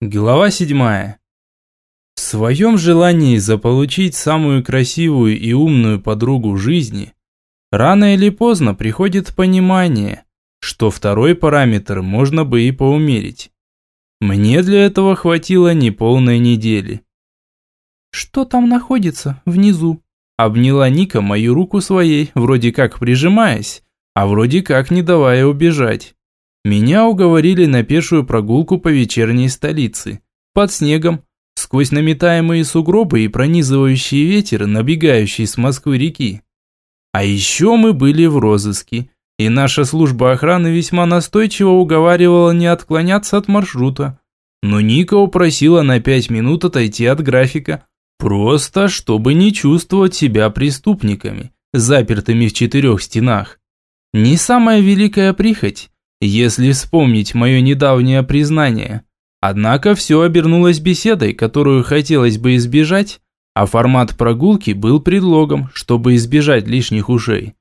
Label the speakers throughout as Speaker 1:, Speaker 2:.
Speaker 1: Глава 7. В своем желании заполучить самую красивую и умную подругу жизни, рано или поздно приходит понимание, что второй параметр можно бы и поумерить. Мне для этого хватило неполной недели.
Speaker 2: «Что там находится внизу?»
Speaker 1: Обняла Ника мою руку своей, вроде как прижимаясь, а вроде как не давая убежать. Меня уговорили на пешую прогулку по вечерней столице. Под снегом, сквозь наметаемые сугробы и пронизывающий ветер, набегающий с Москвы реки. А еще мы были в розыске, и наша служба охраны весьма настойчиво уговаривала не отклоняться от маршрута. Но Ника упросила на пять минут отойти от графика, просто чтобы не чувствовать себя преступниками, запертыми в четырех стенах. Не самая великая прихоть, если вспомнить мое недавнее признание. Однако все обернулось беседой, которую хотелось бы избежать, а формат прогулки был предлогом, чтобы избежать лишних ушей.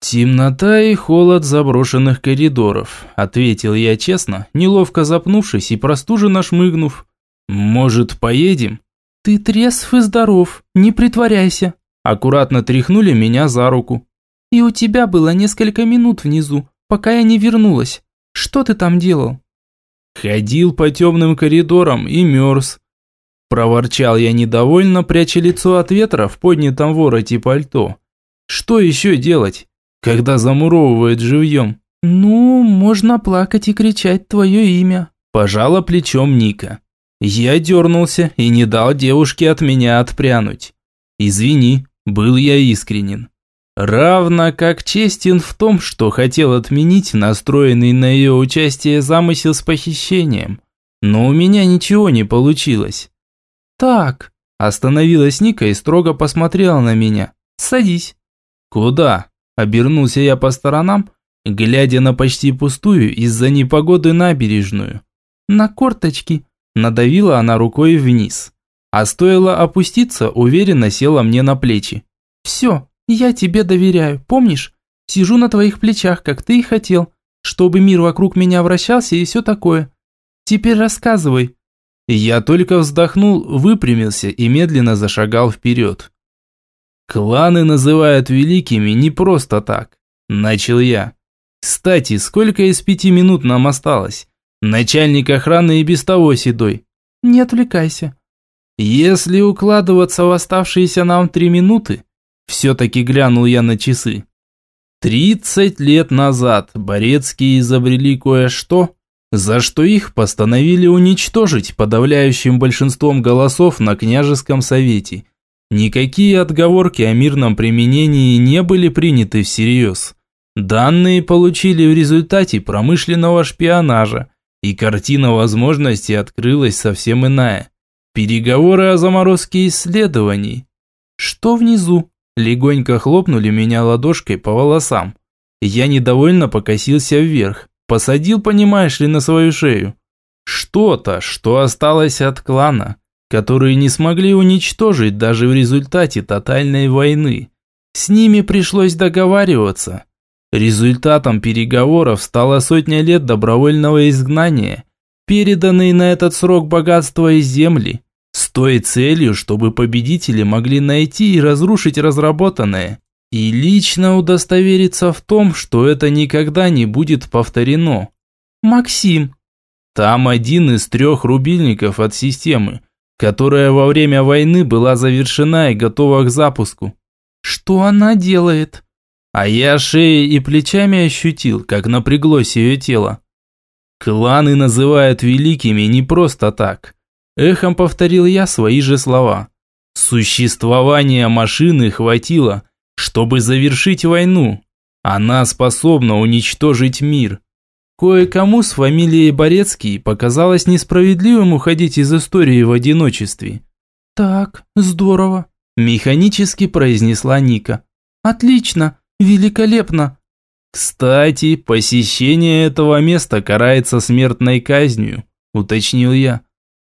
Speaker 1: «Темнота и холод заброшенных коридоров», – ответил я честно, неловко запнувшись и простуженно шмыгнув. «Может, поедем?»
Speaker 2: «Ты трезв и здоров, не притворяйся», – аккуратно тряхнули меня за руку. «И у тебя было несколько минут внизу, пока я не вернулась. Что ты там делал?»
Speaker 1: «Ходил по темным коридорам и мерз». Проворчал я недовольно, пряча лицо от ветра в поднятом вороте пальто. «Что еще делать, когда замуровывают живьем?»
Speaker 2: «Ну, можно плакать и кричать твое имя», –
Speaker 1: пожала плечом Ника. Я дернулся и не дал девушке от меня отпрянуть. «Извини, был я искренен. Равно как честен в том, что хотел отменить настроенный на ее участие замысел с похищением. Но у меня ничего не получилось.
Speaker 2: «Так», – остановилась Ника и строго посмотрела на меня. «Садись».
Speaker 1: «Куда?» – обернулся я по сторонам, глядя на почти пустую из-за непогоды набережную.
Speaker 2: «На корточки», –
Speaker 1: надавила она рукой вниз. А стоило опуститься, уверенно села мне на плечи.
Speaker 2: «Все, я тебе доверяю, помнишь? Сижу на твоих плечах, как ты и хотел, чтобы мир вокруг меня вращался и все такое. Теперь рассказывай».
Speaker 1: Я только вздохнул, выпрямился и медленно зашагал вперед. «Кланы называют великими не просто так», – начал я. «Кстати, сколько из пяти минут нам осталось? Начальник охраны и без того седой».
Speaker 2: «Не отвлекайся».
Speaker 1: «Если укладываться в оставшиеся нам три минуты, все-таки глянул я на часы. Тридцать лет назад Борецкие изобрели кое-что, за что их постановили уничтожить подавляющим большинством голосов на княжеском совете. Никакие отговорки о мирном применении не были приняты всерьез. Данные получили в результате промышленного шпионажа, и картина возможностей открылась совсем иная. Переговоры о заморозке исследований.
Speaker 2: Что внизу?
Speaker 1: Легонько хлопнули меня ладошкой по волосам. Я недовольно покосился вверх, посадил, понимаешь ли, на свою шею. Что-то, что осталось от клана, которые не смогли уничтожить даже в результате тотальной войны. С ними пришлось договариваться. Результатом переговоров стала сотня лет добровольного изгнания, переданные на этот срок богатства и земли, с той целью, чтобы победители могли найти и разрушить разработанное, и лично удостовериться в том, что это никогда не будет повторено.
Speaker 2: Максим.
Speaker 1: Там один из трех рубильников от системы, которая во время войны была завершена и готова к запуску.
Speaker 2: Что она делает?
Speaker 1: А я шеей и плечами ощутил, как напряглось ее тело. Кланы называют великими не просто так – Эхом повторил я свои же слова. Существования машины хватило, чтобы завершить войну. Она способна уничтожить мир. Кое-кому с фамилией Борецкий показалось несправедливым уходить из истории в одиночестве.
Speaker 2: «Так, здорово», –
Speaker 1: механически произнесла Ника.
Speaker 2: «Отлично, великолепно».
Speaker 1: «Кстати, посещение этого места карается смертной казнью», – уточнил я.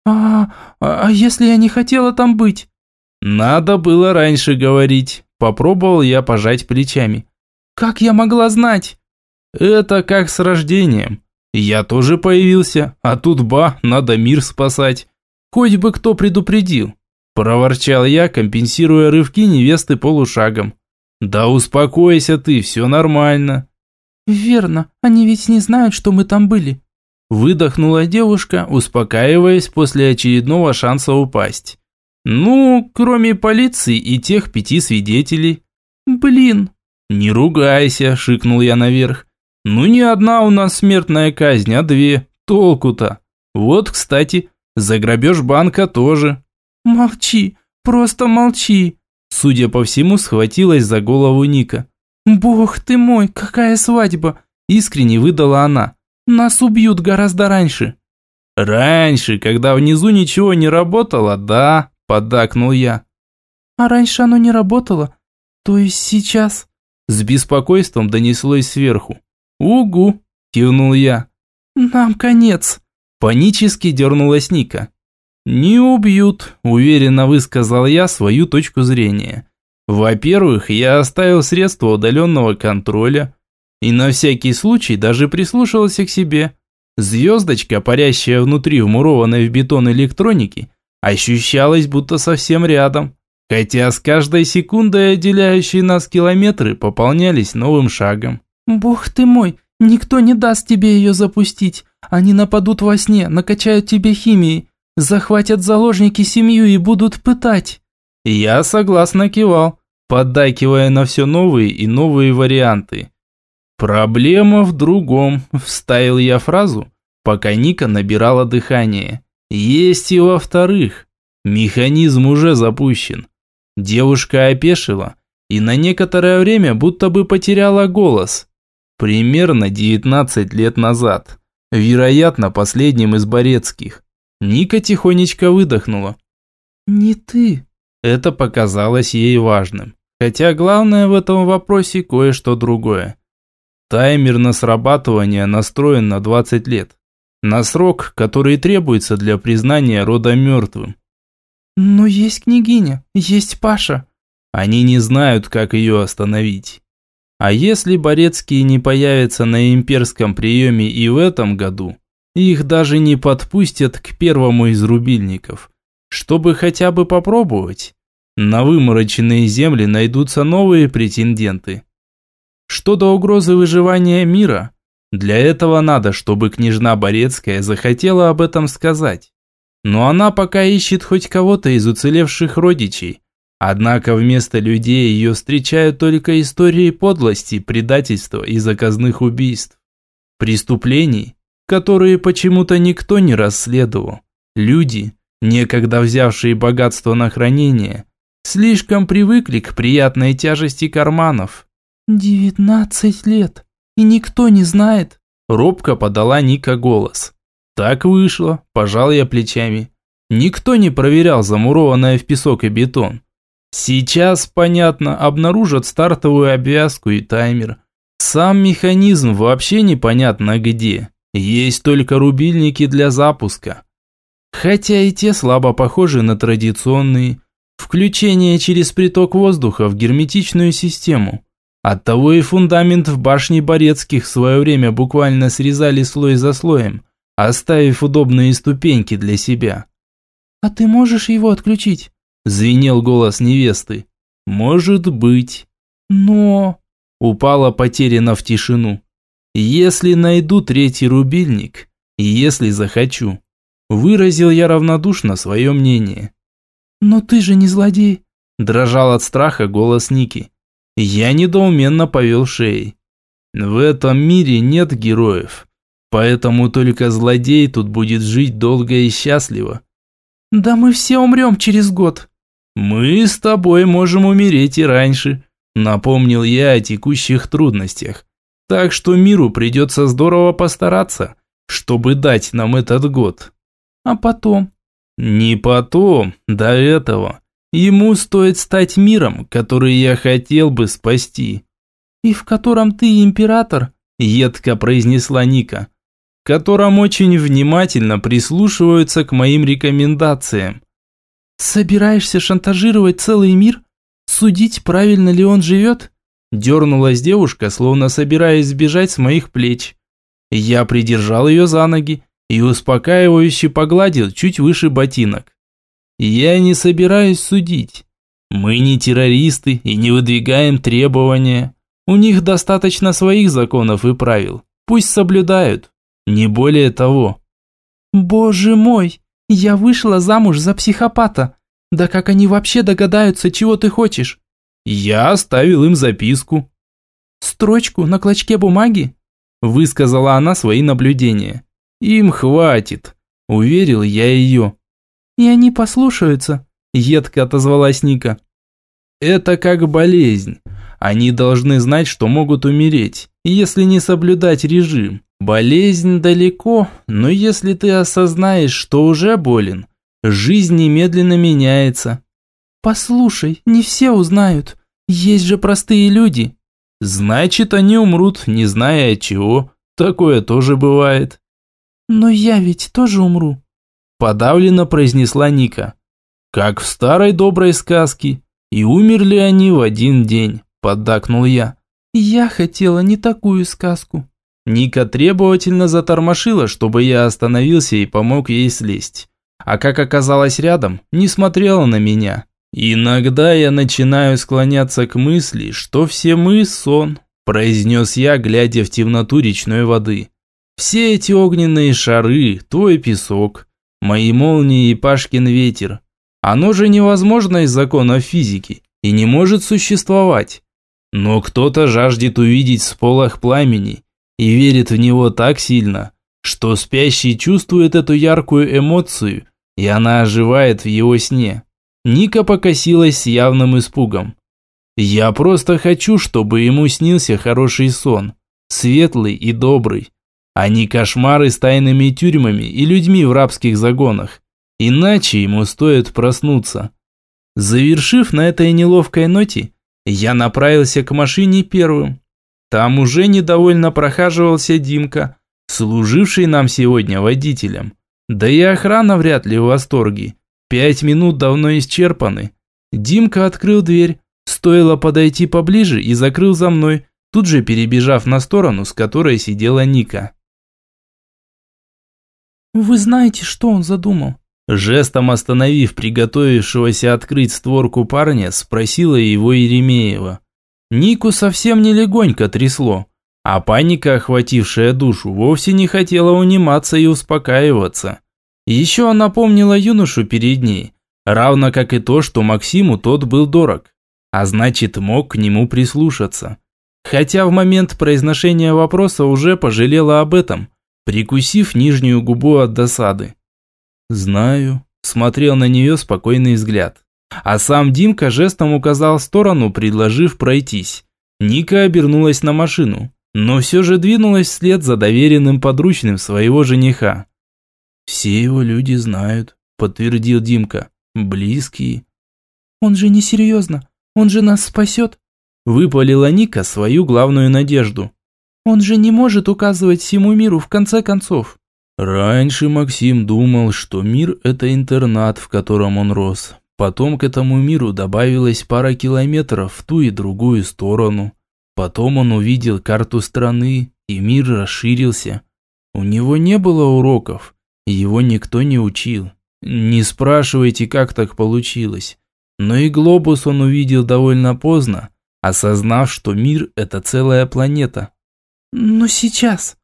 Speaker 2: «А, а если я не хотела там быть?»
Speaker 1: «Надо было раньше говорить», – попробовал я пожать плечами.
Speaker 2: «Как я могла знать?»
Speaker 1: «Это как с рождением. Я тоже появился, а тут ба, надо мир спасать. Хоть бы кто предупредил. Проворчал я, компенсируя рывки невесты полушагом. Да успокойся ты, все нормально.
Speaker 2: Верно, они ведь не знают, что мы там были.
Speaker 1: Выдохнула девушка, успокаиваясь после очередного шанса упасть. Ну, кроме полиции и тех пяти свидетелей.
Speaker 2: Блин.
Speaker 1: Не ругайся, шикнул я наверх. Ну не одна у нас смертная казнь, а две. Толку-то. Вот, кстати, за грабеж банка тоже.
Speaker 2: Молчи, просто молчи.
Speaker 1: Судя по всему, схватилась за голову Ника.
Speaker 2: «Бог ты мой, какая свадьба!» Искренне выдала она. «Нас убьют гораздо раньше».
Speaker 1: «Раньше, когда внизу ничего не работало, да», – поддакнул я.
Speaker 2: «А раньше оно не работало? То есть сейчас?»
Speaker 1: С беспокойством донеслось сверху. «Угу», – кивнул я.
Speaker 2: «Нам конец», –
Speaker 1: панически дернулась Ника. «Не убьют», – уверенно высказал я свою точку зрения. «Во-первых, я оставил средства удаленного контроля и на всякий случай даже прислушался к себе. Звездочка, парящая внутри вмурованной в бетон электроники, ощущалась будто совсем рядом, хотя с каждой секундой отделяющие нас километры пополнялись новым шагом.
Speaker 2: «Бог ты мой, никто не даст тебе ее запустить. Они нападут во сне, накачают тебе химией, захватят заложники семью и будут пытать».
Speaker 1: Я согласно кивал, поддакивая на все новые и новые варианты. «Проблема в другом», – вставил я фразу, пока Ника набирала дыхание. «Есть и во-вторых. Механизм уже запущен». Девушка опешила и на некоторое время будто бы потеряла голос. Примерно 19 лет назад. Вероятно, последним из Борецких. Ника тихонечко выдохнула.
Speaker 2: «Не ты».
Speaker 1: Это показалось ей важным. Хотя главное в этом вопросе кое-что другое. Таймер на срабатывание настроен на 20 лет. На срок, который требуется для признания рода мертвым.
Speaker 2: Но есть княгиня, есть Паша.
Speaker 1: Они не знают, как ее остановить. А если Борецкие не появятся на имперском приеме и в этом году, их даже не подпустят к первому из рубильников, чтобы хотя бы попробовать. На вымороченные земли найдутся новые претенденты. Что до угрозы выживания мира, для этого надо, чтобы княжна Борецкая захотела об этом сказать. Но она пока ищет хоть кого-то из уцелевших родичей. Однако вместо людей ее встречают только истории подлости, предательства и заказных убийств. Преступлений, которые почему-то никто не расследовал. Люди, некогда взявшие богатство на хранение, слишком привыкли к приятной тяжести карманов.
Speaker 2: «Девятнадцать лет, и никто не знает», –
Speaker 1: робко подала Ника голос. Так вышло, пожал я плечами. Никто не проверял замурованное в песок и бетон. Сейчас, понятно, обнаружат стартовую обвязку и таймер. Сам механизм вообще непонятно где. Есть только рубильники для запуска. Хотя и те слабо похожи на традиционные. Включение через приток воздуха в герметичную систему. Оттого и фундамент в башне Борецких в свое время буквально срезали слой за слоем, оставив удобные ступеньки для себя.
Speaker 2: «А ты можешь его отключить?»
Speaker 1: – звенел голос невесты. «Может быть».
Speaker 2: «Но...»
Speaker 1: – упала потеряна в тишину. «Если найду третий рубильник, если захочу». Выразил я равнодушно свое мнение.
Speaker 2: «Но ты же не злодей», –
Speaker 1: дрожал от страха голос Ники. Я недоуменно повел шеей. В этом мире нет героев, поэтому только злодей тут будет жить долго и счастливо.
Speaker 2: Да мы все умрем через год.
Speaker 1: Мы с тобой можем умереть и раньше, напомнил я о текущих трудностях. Так что миру придется здорово постараться, чтобы дать нам этот год.
Speaker 2: А потом?
Speaker 1: Не потом, до этого. Ему стоит стать миром, который я хотел бы спасти.
Speaker 2: И в котором ты император,
Speaker 1: едко произнесла Ника, в котором очень внимательно прислушиваются к моим рекомендациям.
Speaker 2: Собираешься шантажировать целый мир? Судить, правильно ли он живет?
Speaker 1: Дернулась девушка, словно собираясь сбежать с моих плеч. Я придержал ее за ноги и успокаивающе погладил чуть выше ботинок. Я не собираюсь судить. Мы не террористы и не выдвигаем требования. У них достаточно своих законов и правил. Пусть соблюдают. Не более того.
Speaker 2: Боже мой, я вышла замуж за психопата. Да как они вообще догадаются, чего ты хочешь?
Speaker 1: Я оставил им записку.
Speaker 2: Строчку на клочке бумаги?
Speaker 1: Высказала она свои наблюдения. Им хватит, уверил я ее.
Speaker 2: И они послушаются, едко отозвалась Ника.
Speaker 1: Это как болезнь. Они должны знать, что могут умереть, если не соблюдать режим. Болезнь далеко, но если ты осознаешь, что уже болен, жизнь немедленно меняется.
Speaker 2: Послушай, не все узнают. Есть же простые люди.
Speaker 1: Значит, они умрут, не зная от чего. Такое тоже бывает.
Speaker 2: Но я ведь тоже умру.
Speaker 1: Подавленно произнесла Ника. Как в старой доброй сказке. И умерли они в один день, поддакнул я.
Speaker 2: Я хотела не такую сказку.
Speaker 1: Ника требовательно затормошила, чтобы я остановился и помог ей слезть. А как оказалось рядом, не смотрела на меня. Иногда я начинаю склоняться к мысли, что все мы сон, произнес я, глядя в темноту речной воды. Все эти огненные шары, твой песок, мои молнии и Пашкин ветер. Оно же невозможно из законов физики и не может существовать. Но кто-то жаждет увидеть сполох пламени и верит в него так сильно, что спящий чувствует эту яркую эмоцию, и она оживает в его сне. Ника покосилась с явным испугом. «Я просто хочу, чтобы ему снился хороший сон, светлый и добрый, не кошмары с тайными тюрьмами и людьми в рабских загонах. Иначе ему стоит проснуться». Завершив на этой неловкой ноте, я направился к машине первым. Там уже недовольно прохаживался Димка, служивший нам сегодня водителем. Да и охрана вряд ли в восторге. Пять минут давно исчерпаны. Димка открыл дверь, стоило подойти поближе и закрыл за мной, тут же перебежав на сторону, с которой сидела Ника.
Speaker 2: «Вы знаете, что он задумал?»
Speaker 1: Жестом остановив приготовившегося открыть створку парня, спросила его Еремеева. Нику совсем не легонько трясло, а паника, охватившая душу, вовсе не хотела униматься и успокаиваться. Еще она помнила юношу перед ней, равно как и то, что Максиму тот был дорог, а значит мог к нему прислушаться. Хотя в момент произношения вопроса уже пожалела об этом, прикусив нижнюю губу от досады. «Знаю», – смотрел на нее спокойный взгляд. А сам Димка жестом указал сторону, предложив пройтись. Ника обернулась на машину, но все же двинулась вслед за доверенным подручным своего жениха. «Все его люди знают», – подтвердил Димка. «Близкие».
Speaker 2: «Он же не серьезно. Он же нас спасет», – выпалила Ника свою главную надежду. «Он же не может указывать всему миру в конце концов».
Speaker 1: Раньше Максим думал, что мир – это интернат, в котором он рос. Потом к этому миру добавилась пара километров в ту и другую сторону. Потом он увидел карту страны, и мир расширился. У него не было уроков, его никто не учил. Не спрашивайте, как так получилось. Но и глобус он увидел довольно поздно, осознав, что мир – это целая планета.
Speaker 2: Но сейчас...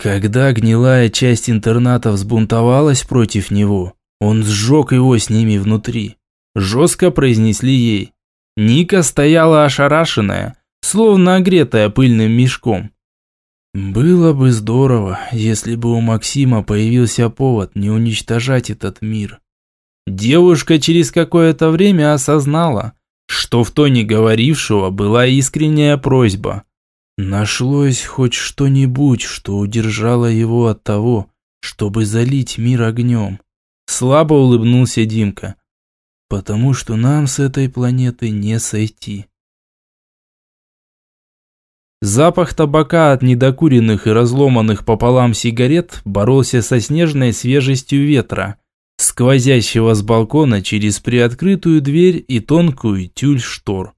Speaker 1: Когда гнилая часть интерната взбунтовалась против него, он сжег его с ними внутри жестко произнесли ей. Ника стояла ошарашенная, словно огретая пыльным мешком. Было бы здорово, если бы у Максима появился повод не уничтожать этот мир. Девушка через какое-то время осознала, что в тоне говорившего была искренняя просьба. Нашлось хоть что-нибудь, что удержало его от того, чтобы залить мир огнем. Слабо улыбнулся Димка потому что нам с этой планеты не сойти. Запах табака от недокуренных и разломанных пополам сигарет боролся со снежной свежестью ветра, сквозящего с балкона через приоткрытую дверь и тонкую тюль штор.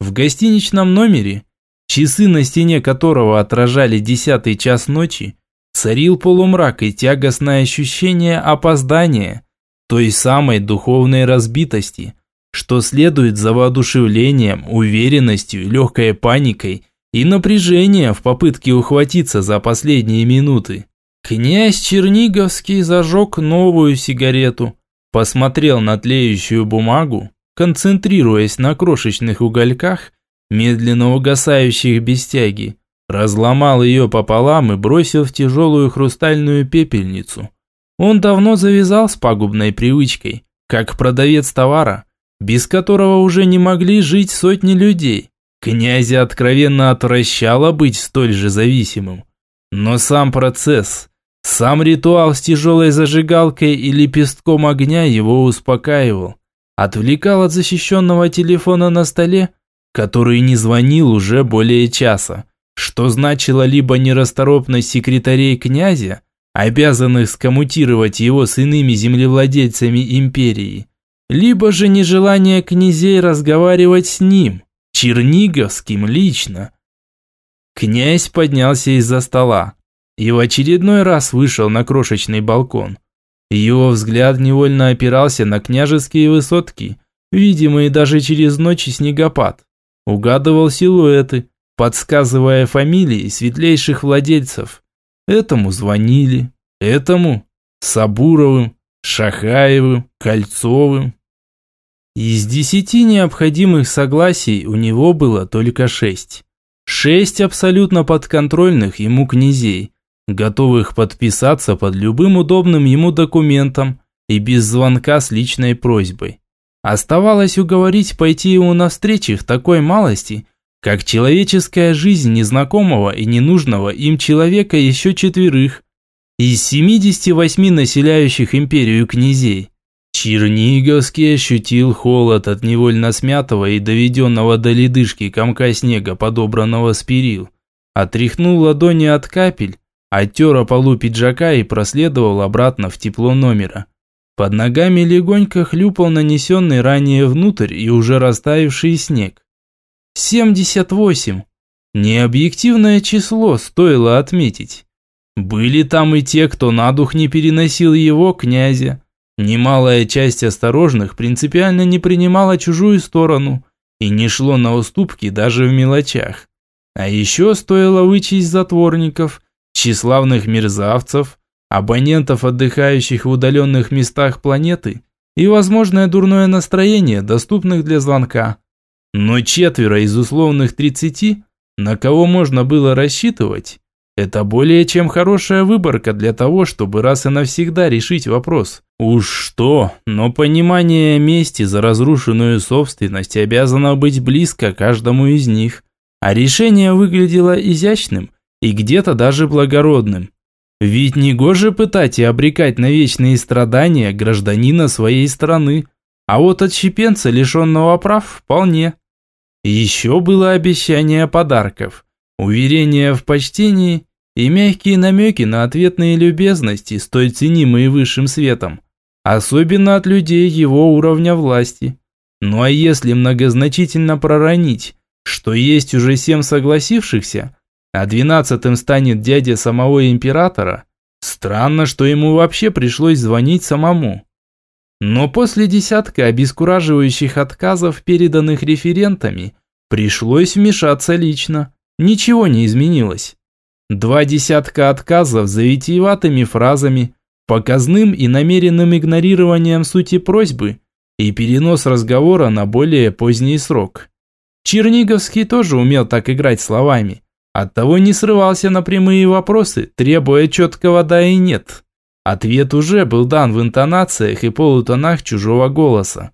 Speaker 1: В гостиничном номере, часы на стене которого отражали десятый час ночи, царил полумрак и тягостное ощущение опоздания, той самой духовной разбитости, что следует за воодушевлением, уверенностью, легкой паникой и напряжением в попытке ухватиться за последние минуты. Князь Черниговский зажег новую сигарету, посмотрел на тлеющую бумагу, концентрируясь на крошечных угольках, медленно угасающих без тяги, разломал ее пополам и бросил в тяжелую хрустальную пепельницу. Он давно завязал с пагубной привычкой, как продавец товара, без которого уже не могли жить сотни людей. Князя откровенно отвращало быть столь же зависимым. Но сам процесс, сам ритуал с тяжелой зажигалкой и лепестком огня его успокаивал. Отвлекал от защищенного телефона на столе, который не звонил уже более часа, что значило либо нерасторопность секретарей князя, обязанных скоммутировать его с иными землевладельцами империи, либо же нежелание князей разговаривать с ним, Черниговским лично. Князь поднялся из-за стола и в очередной раз вышел на крошечный балкон. Его взгляд невольно опирался на княжеские высотки, видимые даже через ночь снегопад. Угадывал силуэты, подсказывая фамилии светлейших владельцев. Этому звонили, этому Сабуровым, Шахаевым, Кольцовым. Из десяти необходимых согласий у него было только шесть. Шесть абсолютно подконтрольных ему князей, готовых подписаться под любым удобным ему документом и без звонка с личной просьбой. Оставалось уговорить пойти ему навстречу в такой малости, как человеческая жизнь незнакомого и ненужного им человека еще четверых из 78 населяющих империю князей. Черниговский ощутил холод от невольно смятого и доведенного до ледышки комка снега, подобранного с перил. Отряхнул ладони от капель, оттер о полу пиджака и проследовал обратно в тепло номера. Под ногами легонько хлюпал нанесенный ранее внутрь и уже растаявший снег. 78. Необъективное число стоило отметить. Были там и те, кто на дух не переносил его, князя, Немалая часть осторожных принципиально не принимала чужую сторону и не шло на уступки даже в мелочах. А еще стоило вычесть затворников, тщеславных мерзавцев, абонентов, отдыхающих в удаленных местах планеты и возможное дурное настроение, доступных для звонка. Но четверо из условных 30, на кого можно было рассчитывать, это более чем хорошая выборка для того, чтобы раз и навсегда решить вопрос. Уж что, но понимание мести за разрушенную собственность обязано быть близко каждому из них. А решение выглядело изящным и где-то даже благородным. Ведь не гоже пытать и обрекать на вечные страдания гражданина своей страны, а вот отщепенца, лишенного прав, вполне. Еще было обещание подарков, уверение в почтении и мягкие намеки на ответные любезности, столь ценимые высшим светом, особенно от людей его уровня власти. Ну а если многозначительно проронить, что есть уже семь согласившихся, а двенадцатым станет дядя самого императора, странно, что ему вообще пришлось звонить самому. Но после десятка обескураживающих отказов, переданных референтами, пришлось вмешаться лично. Ничего не изменилось. Два десятка отказов за витиеватыми фразами, показным и намеренным игнорированием сути просьбы и перенос разговора на более поздний срок. Черниговский тоже умел так играть словами, оттого не срывался на прямые вопросы, требуя четкого «да» и «нет». Ответ уже был дан в интонациях и полутонах чужого голоса.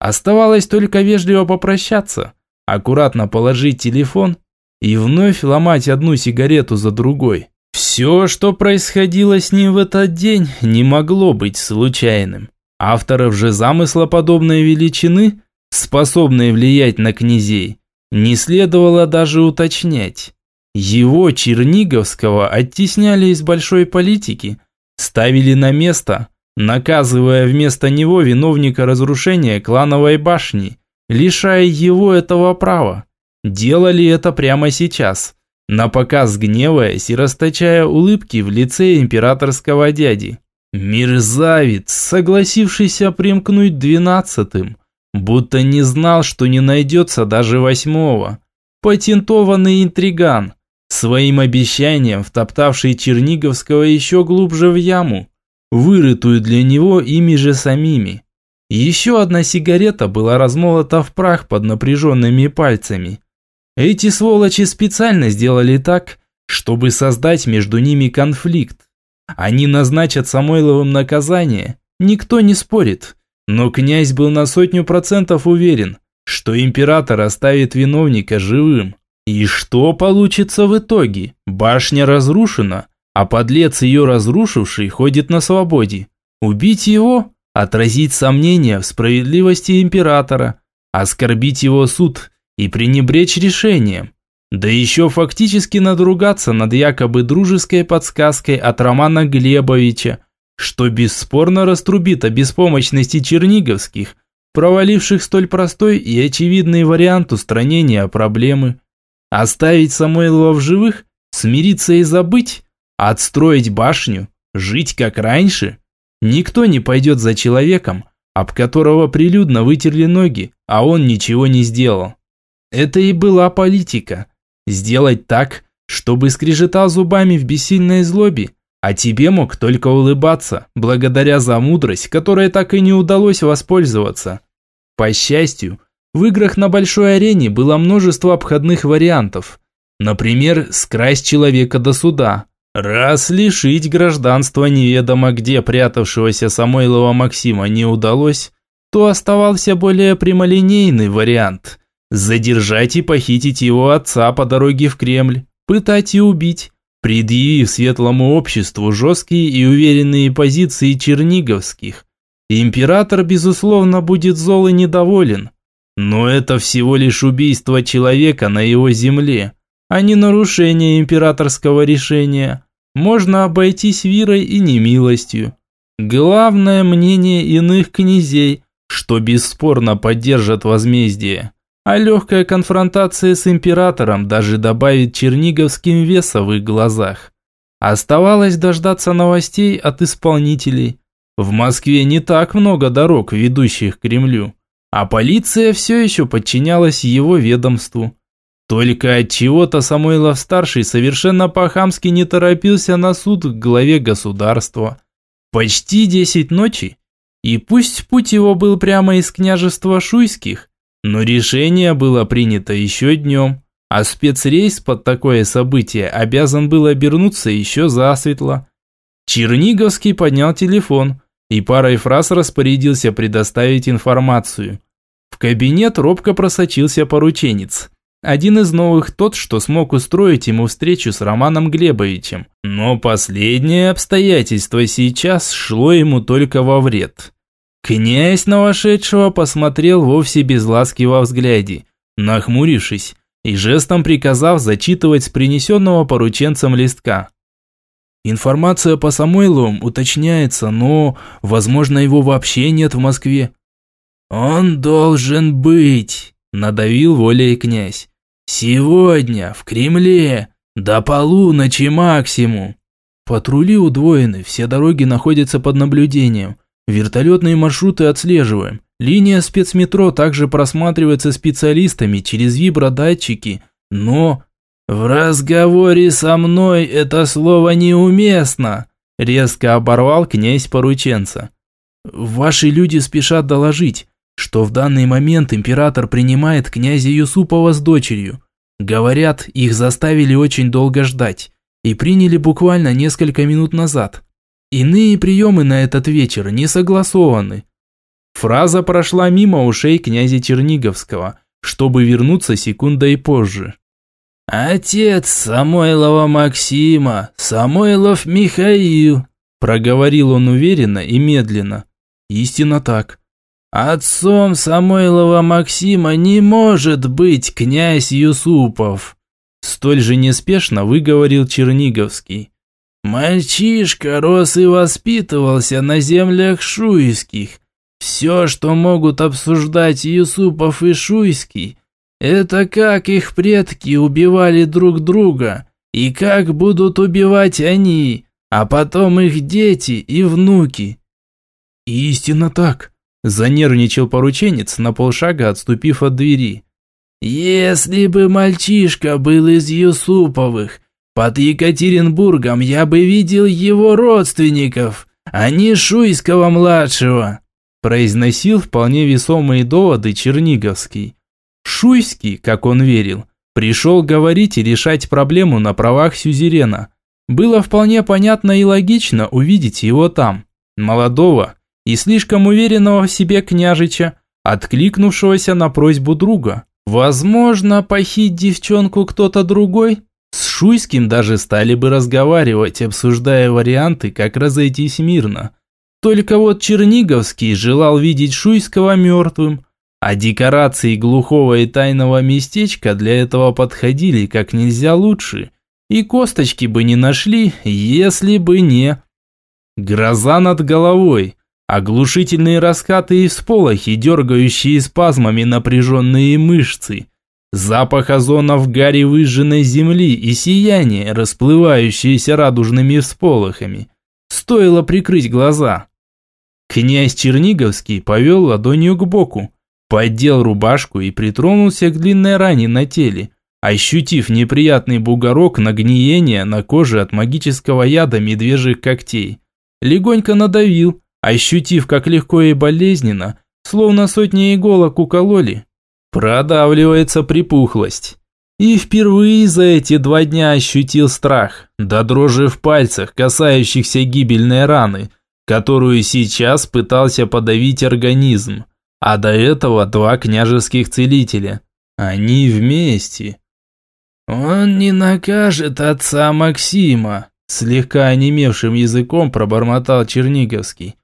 Speaker 1: Оставалось только вежливо попрощаться, аккуратно положить телефон и вновь ломать одну сигарету за другой. Все, что происходило с ним в этот день, не могло быть случайным. Авторов же замысла подобной величины, способной влиять на князей, не следовало даже уточнять. Его, Черниговского, оттесняли из большой политики, ставили на место, наказывая вместо него виновника разрушения клановой башни, лишая его этого права. Делали это прямо сейчас, напоказ гневаясь и расточая улыбки в лице императорского дяди. Мерзавец, согласившийся примкнуть двенадцатым, будто не знал, что не найдется даже восьмого. Патентованный интриган, своим обещанием втоптавший Черниговского еще глубже в яму, вырытую для него ими же самими. Еще одна сигарета была размолота в прах под напряженными пальцами. Эти сволочи специально сделали так, чтобы создать между ними конфликт. Они назначат Самойловым наказание, никто не спорит. Но князь был на сотню процентов уверен, что император оставит виновника живым. И что получится в итоге? Башня разрушена, а подлец ее разрушивший ходит на свободе. Убить его? Отразить сомнения в справедливости императора, оскорбить его суд и пренебречь решением. Да еще фактически надругаться над якобы дружеской подсказкой от Романа Глебовича, что бесспорно раструбит о беспомощности черниговских, проваливших столь простой и очевидный вариант устранения проблемы. Оставить Самойлова в живых, смириться и забыть, отстроить башню, жить как раньше. Никто не пойдет за человеком, об которого прилюдно вытерли ноги, а он ничего не сделал. Это и была политика. Сделать так, чтобы скрежетал зубами в бессильной злобе, а тебе мог только улыбаться, благодаря за мудрость, которой так и не удалось воспользоваться. По счастью, в играх на большой арене было множество обходных вариантов. Например, скрасть человека до суда. Раз лишить гражданства неведомо где прятавшегося Самойлова Максима не удалось, то оставался более прямолинейный вариант – задержать и похитить его отца по дороге в Кремль, пытать и убить, предъявив светлому обществу жесткие и уверенные позиции черниговских. Император, безусловно, будет зол и недоволен. Но это всего лишь убийство человека на его земле, а не нарушение императорского решения. Можно обойтись вирой и немилостью. Главное мнение иных князей, что бесспорно поддержат возмездие. А легкая конфронтация с императором даже добавит черниговским веса в их глазах. Оставалось дождаться новостей от исполнителей. В Москве не так много дорог, ведущих к Кремлю, а полиция все еще подчинялась его ведомству. Только от чего-то Самойлов-старший совершенно по-хамски не торопился на суд к главе государства. Почти десять ночи. И пусть путь его был прямо из княжества Шуйских, но решение было принято еще днем, а спецрейс под такое событие обязан был обернуться еще засветло. Черниговский поднял телефон и парой фраз распорядился предоставить информацию. В кабинет робко просочился порученец. Один из новых тот, что смог устроить ему встречу с Романом Глебовичем. Но последнее обстоятельство сейчас шло ему только во вред. Князь на вошедшего посмотрел вовсе без ласки во взгляде, нахмурившись и жестом приказав зачитывать с принесенного порученцем листка. Информация по Самойловым уточняется, но, возможно, его вообще нет в Москве. «Он должен быть», – надавил волей князь. «Сегодня в Кремле до полуночи максимум». Патрули удвоены, все дороги находятся под наблюдением. Вертолетные маршруты отслеживаем. Линия спецметро также просматривается специалистами через вибродатчики, но... «В разговоре со мной это слово неуместно!» Резко оборвал князь порученца. «Ваши люди спешат доложить, что в данный момент император принимает князя Юсупова с дочерью. Говорят, их заставили очень долго ждать и приняли буквально несколько минут назад. Иные приемы на этот вечер не согласованы. Фраза прошла мимо ушей князя Черниговского, чтобы вернуться секундой позже. «Отец Самойлова Максима, Самойлов Михаил», проговорил он уверенно и медленно. «Истинно так». «Отцом Самойлова Максима не может быть князь Юсупов», столь же неспешно выговорил Черниговский. Мальчишка рос и воспитывался на землях шуйских. Все, что могут обсуждать Юсупов и Шуйский,
Speaker 3: Это как их предки убивали друг друга, и как будут убивать они, а потом их дети и внуки.
Speaker 1: Истинно так, занервничал порученец, на полшага отступив от двери.
Speaker 3: Если бы мальчишка был из Юсуповых, под Екатеринбургом я бы видел его родственников, а не Шуйского-младшего»,
Speaker 1: произносил вполне весомые доводы Черниговский. Шуйский, как он верил, пришел говорить и решать проблему на правах сюзерена. Было вполне понятно и логично увидеть его там, молодого и слишком уверенного в себе княжича, откликнувшегося на просьбу друга. Возможно, похить девчонку кто-то другой? С Шуйским даже стали бы разговаривать, обсуждая варианты, как разойтись мирно. Только вот Черниговский желал видеть Шуйского мертвым, а декорации глухого и тайного местечка для этого подходили как нельзя лучше, и косточки бы не нашли, если бы не... Гроза над головой, оглушительные раскаты и всполохи, дергающие спазмами напряженные мышцы – Запах озона в гаре выжженной земли и сияние, расплывающееся радужными всполохами. Стоило прикрыть глаза. Князь Черниговский повел ладонью к боку, поддел рубашку и притронулся к длинной ране на теле, ощутив неприятный бугорок нагниения на коже от магического яда медвежьих когтей. Легонько надавил, ощутив, как легко и болезненно, словно сотни иголок укололи, Продавливается припухлость. И впервые за эти два дня ощутил страх, до дрожи в пальцах, касающихся гибельной раны, которую сейчас пытался подавить организм. А до этого два княжеских целителя. Они вместе.
Speaker 3: «Он не накажет отца Максима»,
Speaker 1: слегка онемевшим языком пробормотал Черниговский.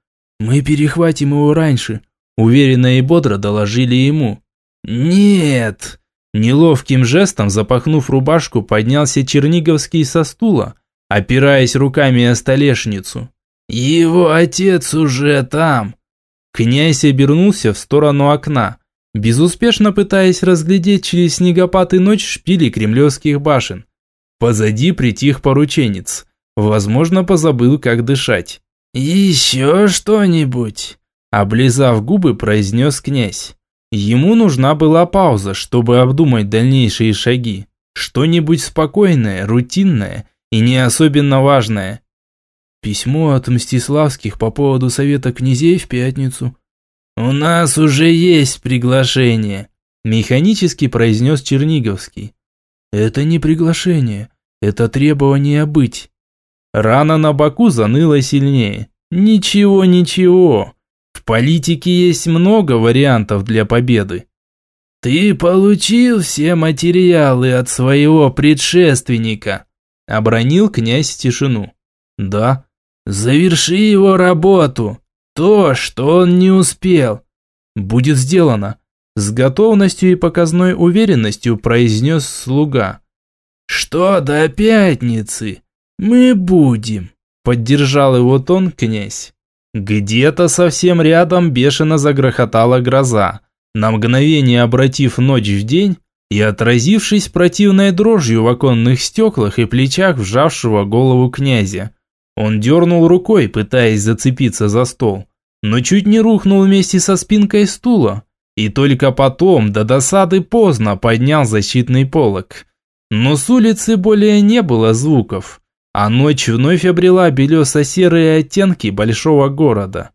Speaker 1: «Мы перехватим его раньше», уверенно и бодро доложили ему.
Speaker 3: «Нет!»
Speaker 1: Неловким жестом, запахнув рубашку, поднялся Черниговский со стула, опираясь руками о столешницу.
Speaker 3: «Его отец уже там!»
Speaker 1: Князь обернулся в сторону окна, безуспешно пытаясь разглядеть через снегопад и ночь шпили кремлевских башен. Позади притих порученец. Возможно, позабыл, как дышать.
Speaker 3: «Еще что-нибудь?»
Speaker 1: Облизав губы, произнес князь. Ему нужна была пауза, чтобы обдумать дальнейшие шаги. Что-нибудь спокойное, рутинное и не особенно важное. Письмо от Мстиславских по поводу совета князей в пятницу.
Speaker 3: «У нас уже есть приглашение», – механически произнес Черниговский.
Speaker 1: «Это не приглашение, это требование быть». Рана на боку заныла сильнее. «Ничего, ничего. В политике есть много вариантов для победы.
Speaker 3: Ты получил все материалы от своего предшественника, обронил князь тишину.
Speaker 1: Да.
Speaker 3: Заверши его работу. То, что он не успел.
Speaker 1: Будет сделано. С готовностью и показной уверенностью произнес слуга.
Speaker 3: Что до пятницы? Мы будем.
Speaker 1: Поддержал его тон князь. Где-то совсем рядом бешено загрохотала гроза, на мгновение обратив ночь в день и отразившись противной дрожью в оконных стеклах и плечах вжавшего голову князя. Он дернул рукой, пытаясь зацепиться за стол, но чуть не рухнул вместе со спинкой стула, и только потом, до досады поздно, поднял защитный полог. Но с улицы более не было звуков а ночь вновь обрела белесо-серые оттенки большого города.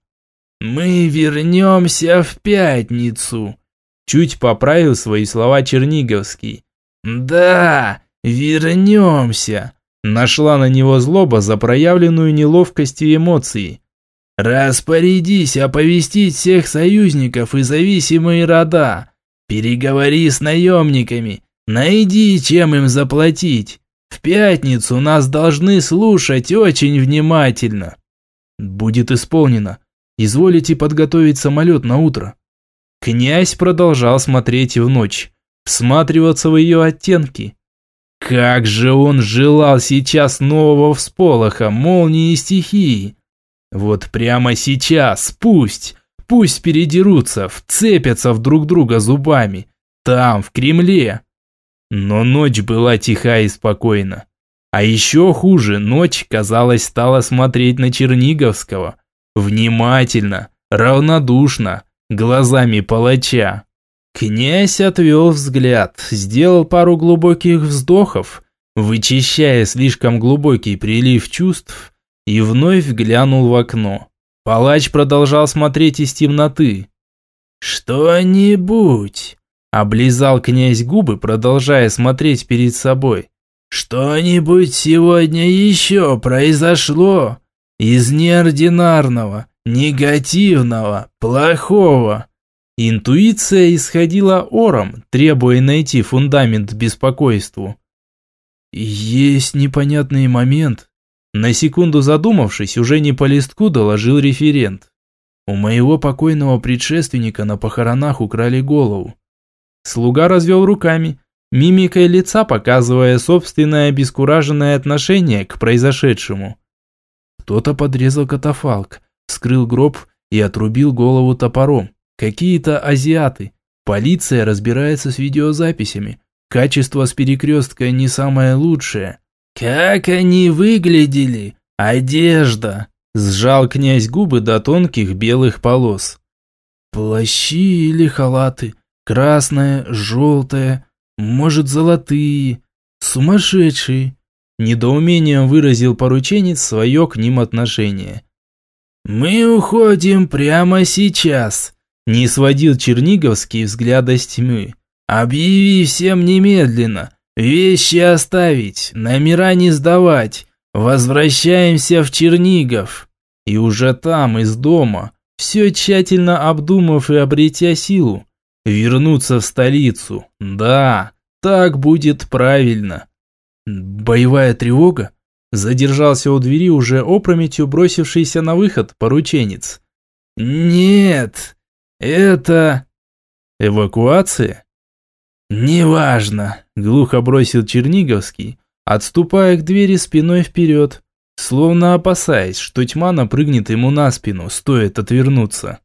Speaker 3: «Мы вернемся в пятницу», – чуть поправил свои слова Черниговский. «Да, вернемся», – нашла на него злоба за проявленную неловкость и эмоции. «Распорядись оповестить всех союзников и зависимые рода. Переговори с наемниками, найди, чем им заплатить. В пятницу нас должны слушать очень внимательно.
Speaker 1: Будет исполнено. Изволите подготовить самолет на утро. Князь продолжал смотреть в ночь, всматриваться в ее оттенки. Как же он желал сейчас нового всполоха, молнии и стихии. Вот прямо сейчас, пусть, пусть передерутся, вцепятся в друг друга зубами. Там, в Кремле. Но ночь была тиха и спокойна. А еще хуже, ночь, казалось, стала смотреть на Черниговского. Внимательно, равнодушно, глазами палача. Князь отвел взгляд, сделал пару глубоких вздохов, вычищая слишком глубокий прилив чувств, и вновь глянул в окно. Палач продолжал смотреть из темноты. «Что-нибудь!» Облизал князь губы, продолжая смотреть перед собой. «Что-нибудь сегодня еще произошло из неординарного, негативного, плохого?» Интуиция исходила ором, требуя найти фундамент беспокойству. «Есть непонятный момент», на секунду задумавшись, уже не по листку доложил референт. У моего покойного предшественника на похоронах украли голову. Слуга развел руками, мимикой лица показывая собственное обескураженное отношение к произошедшему. Кто-то подрезал катафалк, вскрыл гроб и отрубил голову топором. Какие-то азиаты. Полиция разбирается с видеозаписями. Качество с перекрестка не самое лучшее. «Как они выглядели? Одежда!» Сжал князь губы до тонких белых полос. «Плащи или халаты? Красное, желтое, может, золотые. Сумасшедшие!» Недоумением выразил порученец свое к ним отношение. «Мы уходим прямо сейчас», – не сводил Черниговский взгляда с тьмы. «Объяви всем немедленно, Вещи оставить, номера не сдавать. Возвращаемся в Чернигов. И уже там, из дома, все тщательно обдумав и обретя силу, вернуться в столицу. Да, так будет правильно. Боевая тревога? Задержался у двери уже опрометью бросившийся на выход порученец. Нет, это... Эвакуация? «Неважно», – глухо бросил Черниговский, отступая к двери спиной вперед, словно опасаясь, что тьма напрыгнет ему на спину, стоит отвернуться.